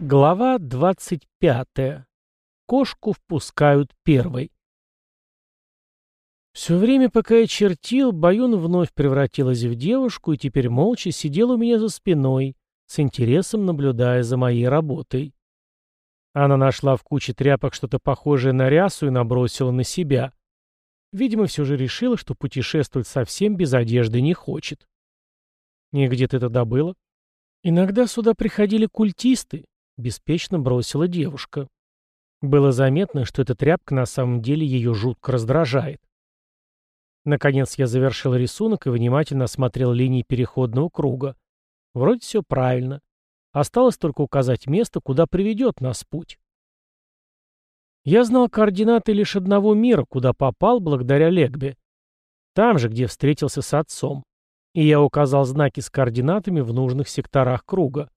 Глава 25. Кошку впускают первой. Все время, пока я чертил, Баюн вновь превратилась в девушку и теперь молча сидела у меня за спиной, с интересом наблюдая за моей работой. Она нашла в куче тряпок что-то похожее на рясу и набросила на себя. Видимо, все же решила, что путешествовать совсем без одежды не хочет. И где ты это добыла? Иногда сюда приходили культисты, беспечно бросила девушка. Было заметно, что эта тряпка на самом деле ее жутко раздражает. Наконец я завершил рисунок и внимательно осмотрел линии переходного круга. Вроде все правильно. Осталось только указать место, куда приведет нас путь. Я знал координаты лишь одного мира, куда попал благодаря Легбе. Там же, где встретился с отцом. И я указал знаки с координатами в нужных секторах круга.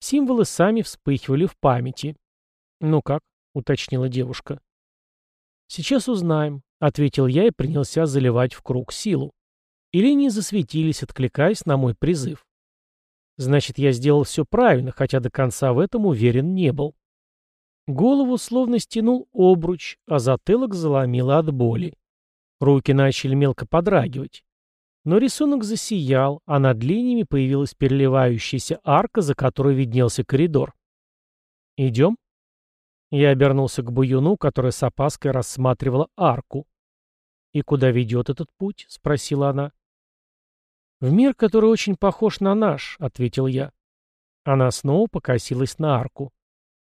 Символы сами вспыхивали в памяти. «Ну как?» — уточнила девушка. «Сейчас узнаем», — ответил я и принялся заливать в круг силу. И линии засветились, откликаясь на мой призыв. Значит, я сделал все правильно, хотя до конца в этом уверен не был. Голову словно стянул обруч, а затылок заломило от боли. Руки начали мелко подрагивать. Но рисунок засиял, а над линиями появилась переливающаяся арка, за которой виднелся коридор. «Идем?» Я обернулся к Буюну, которая с опаской рассматривала арку. «И куда ведет этот путь?» — спросила она. «В мир, который очень похож на наш», — ответил я. Она снова покосилась на арку.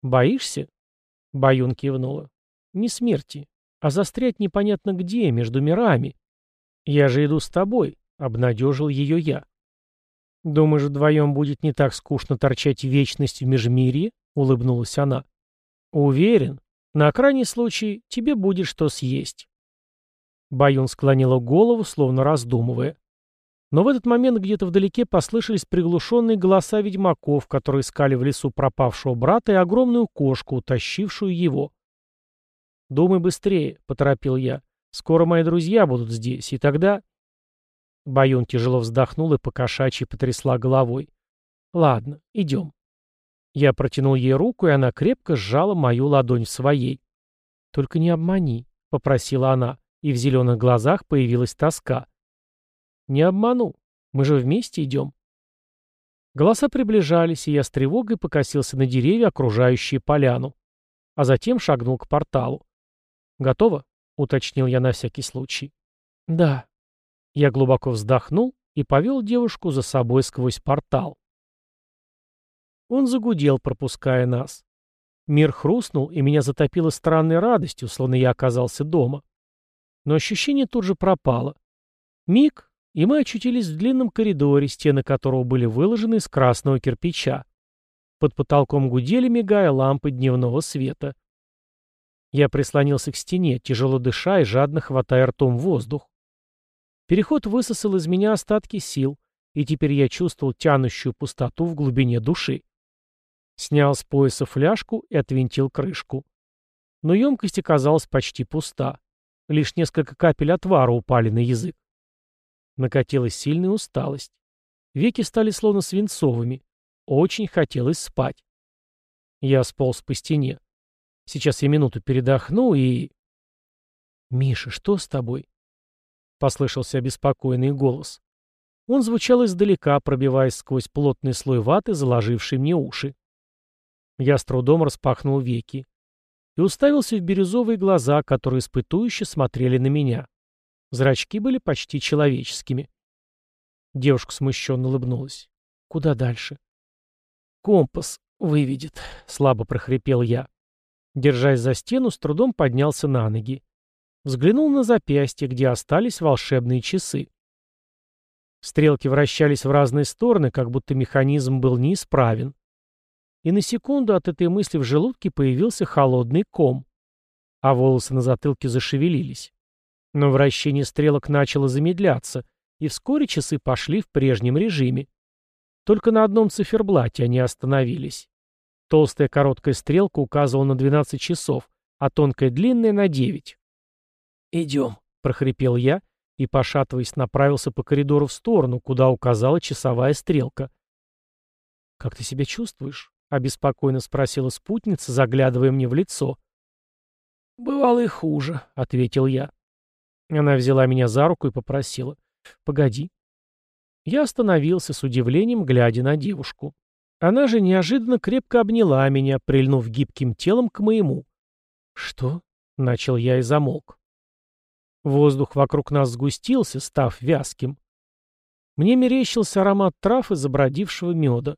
«Боишься?» — Баюн кивнула. «Не смерти, а застрять непонятно где, между мирами. Я же иду с тобой. Обнадежил ее я. «Думаешь, вдвоем будет не так скучно торчать вечность в межмирье?» — улыбнулась она. «Уверен. На крайний случай тебе будет что съесть». Баюн склонила голову, словно раздумывая. Но в этот момент где-то вдалеке послышались приглушенные голоса ведьмаков, которые искали в лесу пропавшего брата и огромную кошку, утащившую его. «Думай быстрее», — поторопил я. «Скоро мои друзья будут здесь, и тогда...» Баюн тяжело вздохнул и покошачьи потрясла головой. «Ладно, идем». Я протянул ей руку, и она крепко сжала мою ладонь в своей. «Только не обмани», — попросила она, и в зеленых глазах появилась тоска. «Не обману. Мы же вместе идем». Голоса приближались, и я с тревогой покосился на деревья, окружающие поляну, а затем шагнул к порталу. «Готово?» — уточнил я на всякий случай. «Да», я глубоко вздохнул и повел девушку за собой сквозь портал. Он загудел, пропуская нас. Мир хрустнул, и меня затопило странной радостью, словно я оказался дома. Но ощущение тут же пропало. Миг, и мы очутились в длинном коридоре, стены которого были выложены из красного кирпича. Под потолком гудели, мигая лампы дневного света. Я прислонился к стене, тяжело дыша и жадно хватая ртом воздух. Переход высосал из меня остатки сил, и теперь я чувствовал тянущую пустоту в глубине души. Снял с пояса фляжку и отвинтил крышку. Но емкость оказалась почти пуста. Лишь несколько капель отвара упали на язык. Накатилась сильная усталость. Веки стали словно свинцовыми. Очень хотелось спать. Я сполз по стене. Сейчас я минуту передохну и... «Миша, что с тобой?» — послышался обеспокоенный голос. Он звучал издалека, пробиваясь сквозь плотный слой ваты, заложивший мне уши. Я с трудом распахнул веки и уставился в бирюзовые глаза, которые испытующе смотрели на меня. Зрачки были почти человеческими. Девушка смущенно улыбнулась. «Куда дальше?» «Компас выведет», — слабо прохрипел я. Держась за стену, с трудом поднялся на ноги. Взглянул на запястье, где остались волшебные часы. Стрелки вращались в разные стороны, как будто механизм был неисправен. И на секунду от этой мысли в желудке появился холодный ком, а волосы на затылке зашевелились. Но вращение стрелок начало замедляться, и вскоре часы пошли в прежнем режиме. Только на одном циферблате они остановились. Толстая короткая стрелка указывала на 12 часов, а тонкая длинная — на 9. «Идем», — прохрипел я и, пошатываясь, направился по коридору в сторону, куда указала часовая стрелка. «Как ты себя чувствуешь?» — обеспокоенно спросила спутница, заглядывая мне в лицо. «Бывало и хуже», — ответил я. Она взяла меня за руку и попросила. «Погоди». Я остановился с удивлением, глядя на девушку. Она же неожиданно крепко обняла меня, прильнув гибким телом к моему. «Что?» — начал я и замолк. Воздух вокруг нас сгустился, став вязким. Мне мерещился аромат трав и забродившего меда.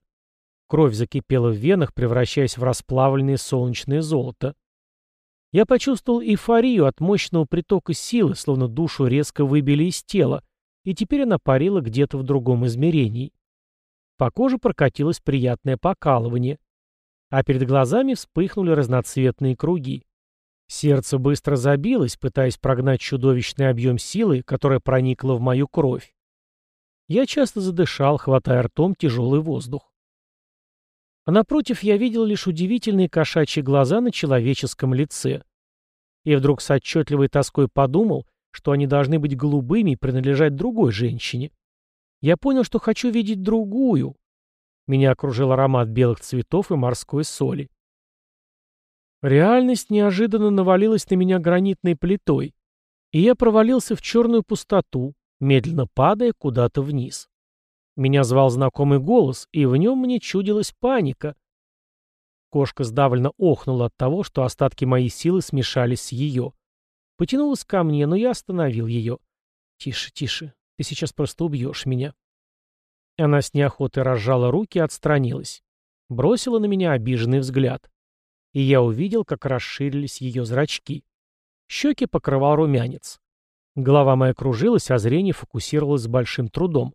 Кровь закипела в венах, превращаясь в расплавленное солнечное золото. Я почувствовал эйфорию от мощного притока силы, словно душу резко выбили из тела, и теперь она парила где-то в другом измерении. По коже прокатилось приятное покалывание, а перед глазами вспыхнули разноцветные круги. Сердце быстро забилось, пытаясь прогнать чудовищный объем силы, которая проникла в мою кровь. Я часто задышал, хватая ртом тяжелый воздух. А напротив я видел лишь удивительные кошачьи глаза на человеческом лице. И вдруг с отчетливой тоской подумал, что они должны быть голубыми и принадлежать другой женщине. Я понял, что хочу видеть другую. Меня окружил аромат белых цветов и морской соли. Реальность неожиданно навалилась на меня гранитной плитой, и я провалился в черную пустоту, медленно падая куда-то вниз. Меня звал знакомый голос, и в нем мне чудилась паника. Кошка сдавленно охнула от того, что остатки моей силы смешались с ее. Потянулась ко мне, но я остановил ее. «Тише, тише, ты сейчас просто убьешь меня». Она с неохотой разжала руки и отстранилась. Бросила на меня обиженный взгляд и я увидел, как расширились ее зрачки. Щеки покрывал румянец. Голова моя кружилась, а зрение фокусировалось с большим трудом.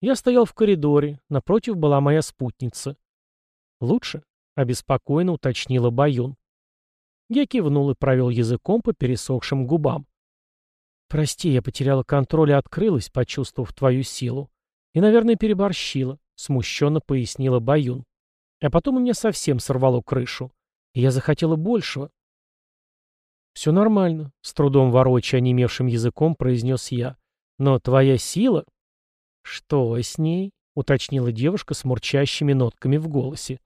Я стоял в коридоре, напротив была моя спутница. «Лучше?» — обеспокоенно уточнила Баюн. Я кивнул и провел языком по пересохшим губам. «Прости, я потеряла контроль и открылась, почувствовав твою силу. И, наверное, переборщила», — смущенно пояснила Баюн. А потом у меня совсем сорвало крышу. И я захотела большего. «Все нормально», — с трудом ворочая онемевшим языком произнес я. «Но твоя сила...» «Что с ней?» — уточнила девушка с мурчащими нотками в голосе.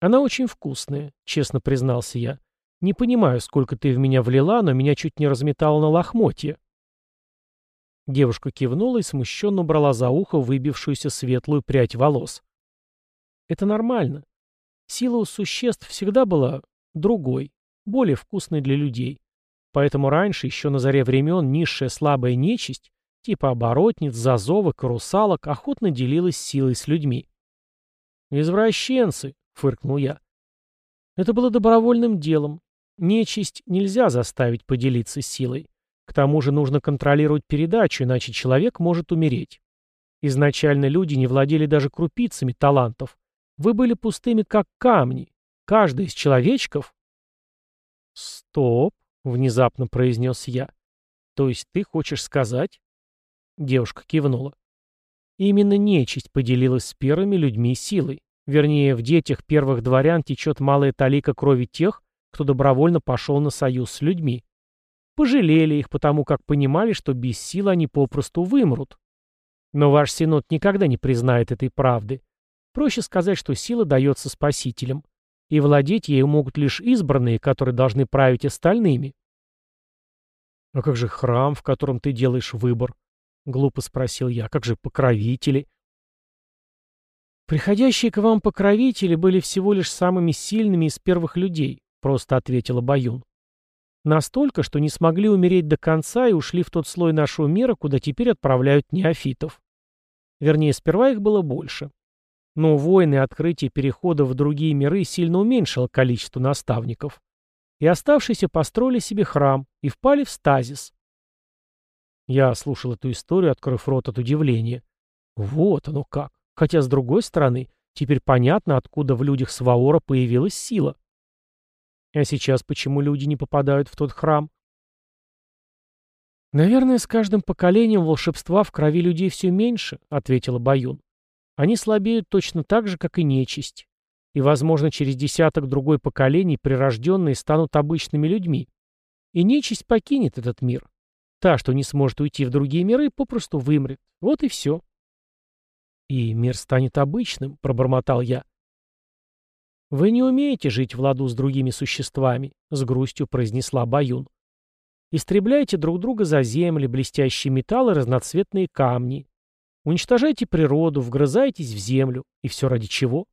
«Она очень вкусная», — честно признался я. «Не понимаю, сколько ты в меня влила, но меня чуть не разметало на лохмотье». Девушка кивнула и смущенно убрала за ухо выбившуюся светлую прядь волос. Это нормально. Сила у существ всегда была другой, более вкусной для людей. Поэтому раньше, еще на заре времен, низшая слабая нечисть, типа оборотниц, зазовок русалок, охотно делилась силой с людьми. «Извращенцы!» — фыркнул я. Это было добровольным делом. Нечисть нельзя заставить поделиться силой. К тому же нужно контролировать передачу, иначе человек может умереть. Изначально люди не владели даже крупицами талантов, вы были пустыми, как камни. Каждый из человечков...» «Стоп», — внезапно произнес я. «То есть ты хочешь сказать...» Девушка кивнула. Именно нечисть поделилась с первыми людьми силой. Вернее, в детях первых дворян течет малая талика крови тех, кто добровольно пошел на союз с людьми. Пожалели их, потому как понимали, что без сил они попросту вымрут. Но ваш синод никогда не признает этой правды. Проще сказать, что сила дается спасителям, и владеть ею могут лишь избранные, которые должны править остальными. «А как же храм, в котором ты делаешь выбор?» — глупо спросил я. «Как же покровители?» «Приходящие к вам покровители были всего лишь самыми сильными из первых людей», — просто ответила Баюн. «Настолько, что не смогли умереть до конца и ушли в тот слой нашего мира, куда теперь отправляют неофитов. Вернее, сперва их было больше. Но войны и открытие перехода в другие миры сильно уменьшило количество наставников. И оставшиеся построили себе храм и впали в стазис. Я слушал эту историю, открыв рот от удивления. Вот оно как. Хотя, с другой стороны, теперь понятно, откуда в людях Сваора появилась сила. А сейчас почему люди не попадают в тот храм? «Наверное, с каждым поколением волшебства в крови людей все меньше», — ответила Баюн. Они слабеют точно так же, как и нечисть. И, возможно, через десяток другой поколений прирожденные станут обычными людьми. И нечисть покинет этот мир. Та, что не сможет уйти в другие миры, попросту вымрет. Вот и все. и мир станет обычным», — пробормотал я. «Вы не умеете жить в ладу с другими существами», — с грустью произнесла Баюн. «Истребляйте друг друга за земли, блестящие металлы, разноцветные камни. Уничтожайте природу, вгрызайтесь в землю. И все ради чего?»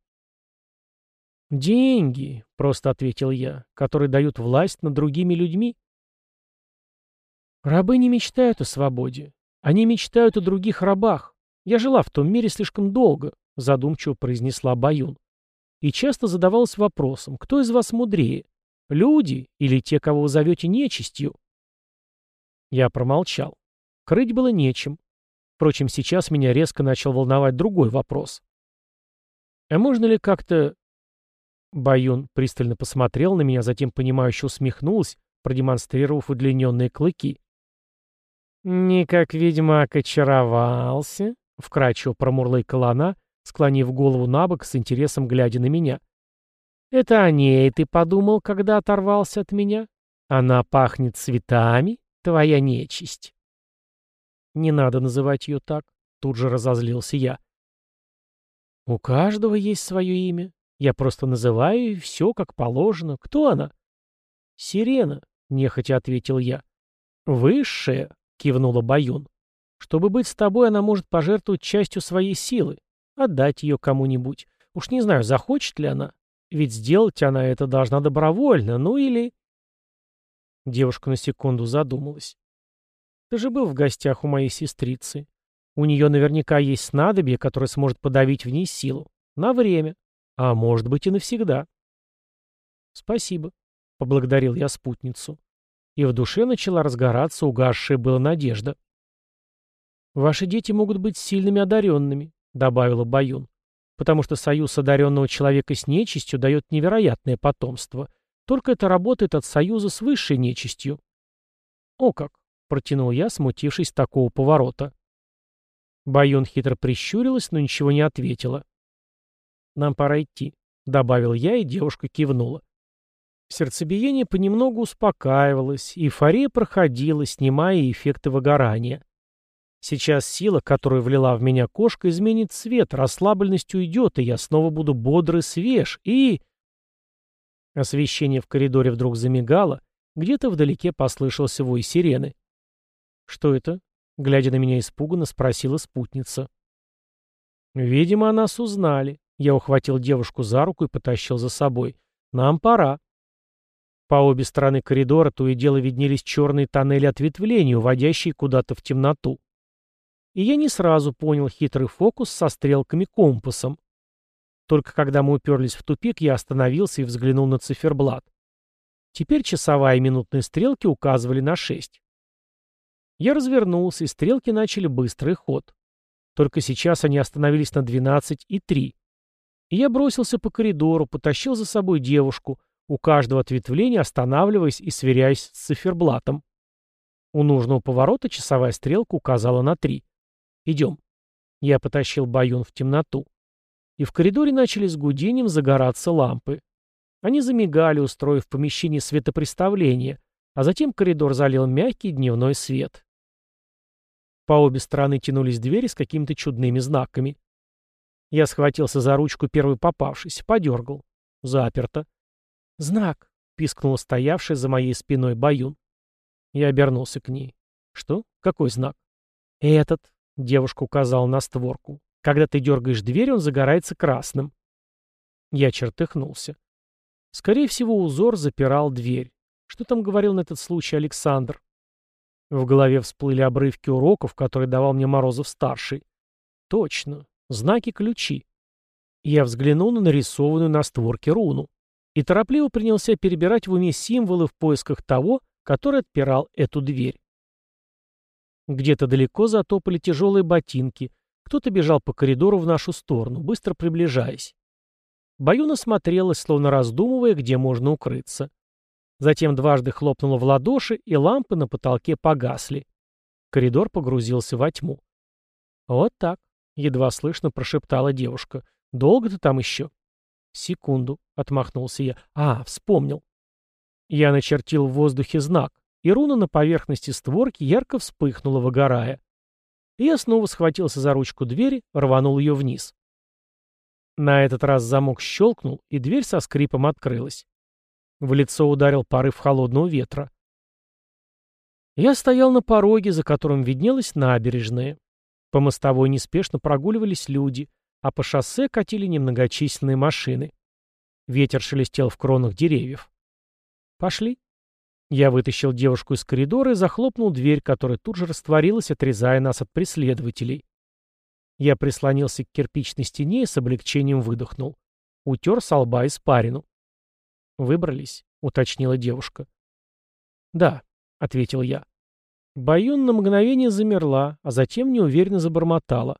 «Деньги», — просто ответил я, — «которые дают власть над другими людьми». «Рабы не мечтают о свободе. Они мечтают о других рабах. Я жила в том мире слишком долго», — задумчиво произнесла Баюн и часто задавалась вопросом, кто из вас мудрее, люди или те, кого вы зовете нечистью? Я промолчал. Крыть было нечем. Впрочем, сейчас меня резко начал волновать другой вопрос. А можно ли как-то... Баюн пристально посмотрел на меня, затем понимающе усмехнулась, продемонстрировав удлиненные клыки. «Не как ведьмак очаровался», — вкрадчиво промурлыкала она, склонив голову на бок с интересом глядя на меня. «Это о ней ты подумал, когда оторвался от меня? Она пахнет цветами, твоя нечисть». «Не надо называть ее так», — тут же разозлился я. «У каждого есть свое имя. Я просто называю все как положено. Кто она?» «Сирена», — нехотя ответил я. «Высшая», — кивнула Баюн. «Чтобы быть с тобой, она может пожертвовать частью своей силы. Отдать ее кому-нибудь. Уж не знаю, захочет ли она. Ведь сделать она это должна добровольно, ну или... Девушка на секунду задумалась. Ты же был в гостях у моей сестрицы. У нее наверняка есть снадобье, которое сможет подавить в ней силу. На время. А может быть и навсегда. Спасибо. Поблагодарил я спутницу. И в душе начала разгораться угасшая была надежда. Ваши дети могут быть сильными одаренными. — добавила Баюн. «Потому что союз одаренного человека с нечистью дает невероятное потомство. Только это работает от союза с высшей нечистью». «О как!» — протянул я, смутившись такого поворота. Баюн хитро прищурилась, но ничего не ответила. «Нам пора идти», — добавил я, и девушка кивнула. Сердцебиение понемногу успокаивалось, эйфория проходила, снимая эффекты выгорания. Сейчас сила, которую влила в меня кошка, изменит цвет, расслабленность уйдет, и я снова буду бодрый, свеж, и... Освещение в коридоре вдруг замигало, где-то вдалеке послышался вой сирены. «Что это?» — глядя на меня испуганно, спросила спутница. «Видимо, нас узнали». Я ухватил девушку за руку и потащил за собой. «Нам пора». По обе стороны коридора то и дело виднелись черные тоннели ответвлений, уводящие куда-то в темноту и я не сразу понял хитрый фокус со стрелками-компасом. Только когда мы уперлись в тупик, я остановился и взглянул на циферблат. Теперь часовая и минутные стрелки указывали на 6. Я развернулся, и стрелки начали быстрый ход. Только сейчас они остановились на 12 и 3. И я бросился по коридору, потащил за собой девушку, у каждого ответвления останавливаясь и сверяясь с циферблатом. У нужного поворота часовая стрелка указала на 3. «Идем». Я потащил Баюн в темноту. И в коридоре начали с гудением загораться лампы. Они замигали, устроив в помещении светопреставление, а затем коридор залил мягкий дневной свет. По обе стороны тянулись двери с какими-то чудными знаками. Я схватился за ручку первый попавшись, подергал. Заперто. «Знак!» — пискнула стоявшая за моей спиной Баюн. Я обернулся к ней. «Что? Какой знак?» «Этот», Девушка указала на створку. Когда ты дергаешь дверь, он загорается красным. Я чертыхнулся. Скорее всего, узор запирал дверь. Что там говорил на этот случай Александр? В голове всплыли обрывки уроков, которые давал мне Морозов-старший. Точно. Знаки-ключи. Я взглянул на нарисованную на створке руну и торопливо принялся перебирать в уме символы в поисках того, который отпирал эту дверь. Где-то далеко затопали тяжелые ботинки. Кто-то бежал по коридору в нашу сторону, быстро приближаясь. Баюна смотрелась, словно раздумывая, где можно укрыться. Затем дважды хлопнула в ладоши, и лампы на потолке погасли. Коридор погрузился во тьму. «Вот так», — едва слышно прошептала девушка. «Долго ты там еще?» «Секунду», — отмахнулся я. «А, вспомнил». Я начертил в воздухе знак и руна на поверхности створки ярко вспыхнула, выгорая. и я снова схватился за ручку двери, рванул ее вниз. На этот раз замок щелкнул, и дверь со скрипом открылась. В лицо ударил порыв холодного ветра. Я стоял на пороге, за которым виднелась набережная. По мостовой неспешно прогуливались люди, а по шоссе катили немногочисленные машины. Ветер шелестел в кронах деревьев. «Пошли». Я вытащил девушку из коридора и захлопнул дверь, которая тут же растворилась, отрезая нас от преследователей. Я прислонился к кирпичной стене и с облегчением выдохнул. Утер со лба испарину. «Выбрались», — уточнила девушка. «Да», — ответил я. Баюн на мгновение замерла, а затем неуверенно забормотала.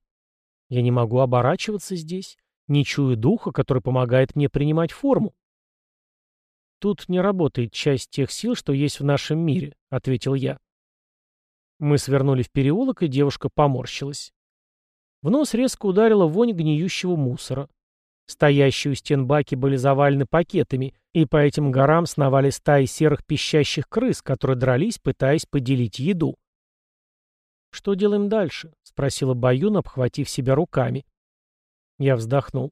«Я не могу оборачиваться здесь, не чую духа, который помогает мне принимать форму». «Тут не работает часть тех сил, что есть в нашем мире», — ответил я. Мы свернули в переулок, и девушка поморщилась. В нос резко ударила вонь гниющего мусора. Стоящие у стен баки были завалены пакетами, и по этим горам сновали стаи серых пищащих крыс, которые дрались, пытаясь поделить еду. «Что делаем дальше?» — спросила Баюн, обхватив себя руками. Я вздохнул.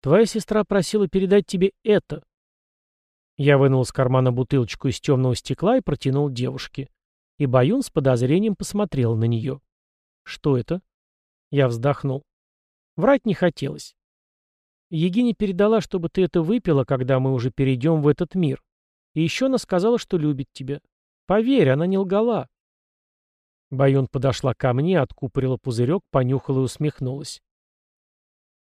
«Твоя сестра просила передать тебе это», я вынул из кармана бутылочку из темного стекла и протянул девушке. И Баюн с подозрением посмотрел на нее. «Что это?» Я вздохнул. Врать не хотелось. Егиня передала, чтобы ты это выпила, когда мы уже перейдем в этот мир. И еще она сказала, что любит тебя. Поверь, она не лгала. Баюн подошла ко мне, откупорила пузырек, понюхала и усмехнулась.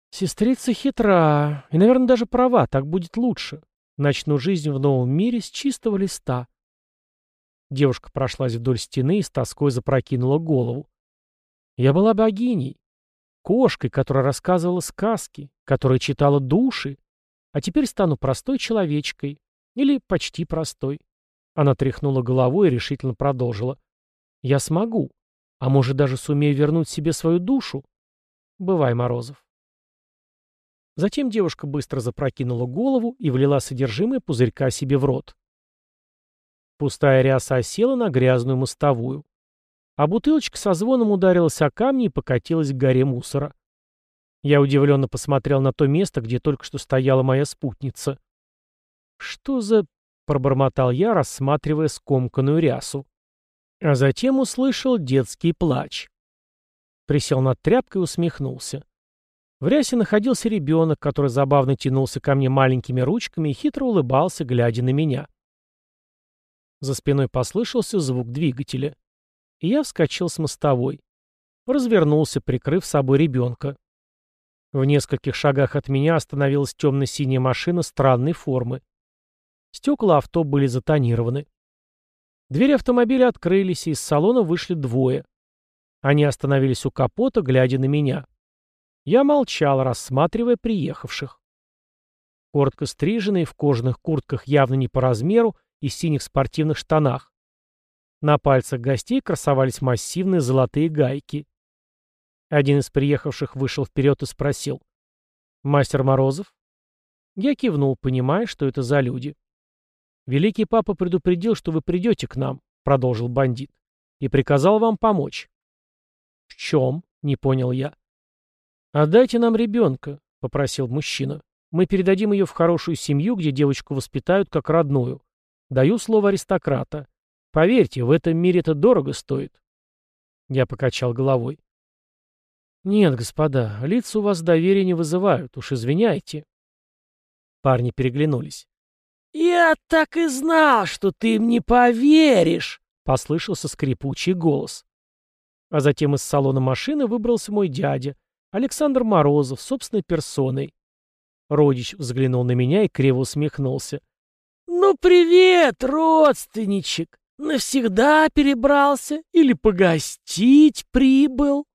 Сестрица хитра, и, наверное, даже права, так будет лучше. Начну жизнь в новом мире с чистого листа. Девушка прошлась вдоль стены и с тоской запрокинула голову. Я была богиней, кошкой, которая рассказывала сказки, которая читала души, а теперь стану простой человечкой. Или почти простой. Она тряхнула головой и решительно продолжила. Я смогу. А может, даже сумею вернуть себе свою душу? Бывай, Морозов. Затем девушка быстро запрокинула голову и влила содержимое пузырька себе в рот. Пустая ряса осела на грязную мостовую. А бутылочка со звоном ударилась о камни и покатилась к горе мусора. Я удивленно посмотрел на то место, где только что стояла моя спутница. «Что за...» — пробормотал я, рассматривая скомканную рясу. А затем услышал детский плач. Присел над тряпкой и усмехнулся. В рясе находился ребенок, который забавно тянулся ко мне маленькими ручками и хитро улыбался, глядя на меня. За спиной послышался звук двигателя. И я вскочил с мостовой. Развернулся, прикрыв собой ребенка. В нескольких шагах от меня остановилась темно-синяя машина странной формы. Стекла авто были затонированы. Двери автомобиля открылись, и из салона вышли двое. Они остановились у капота, глядя на меня. Я молчал, рассматривая приехавших. Коротко стриженные, в кожаных куртках явно не по размеру и синих спортивных штанах. На пальцах гостей красовались массивные золотые гайки. Один из приехавших вышел вперед и спросил. «Мастер Морозов?» Я кивнул, понимая, что это за люди. «Великий папа предупредил, что вы придете к нам», — продолжил бандит, — «и приказал вам помочь». «В чем?» — не понял я. «Отдайте нам ребенка», — попросил мужчина. «Мы передадим ее в хорошую семью, где девочку воспитают как родную. Даю слово аристократа. Поверьте, в этом мире это дорого стоит». Я покачал головой. «Нет, господа, лица у вас доверия не вызывают, уж извиняйте». Парни переглянулись. «Я так и знал, что ты им не поверишь!» — послышался скрипучий голос. А затем из салона машины выбрался мой дядя, Александр Морозов, собственной персоной. Родич взглянул на меня и криво усмехнулся. «Ну, привет, родственничек! Навсегда перебрался или погостить прибыл?»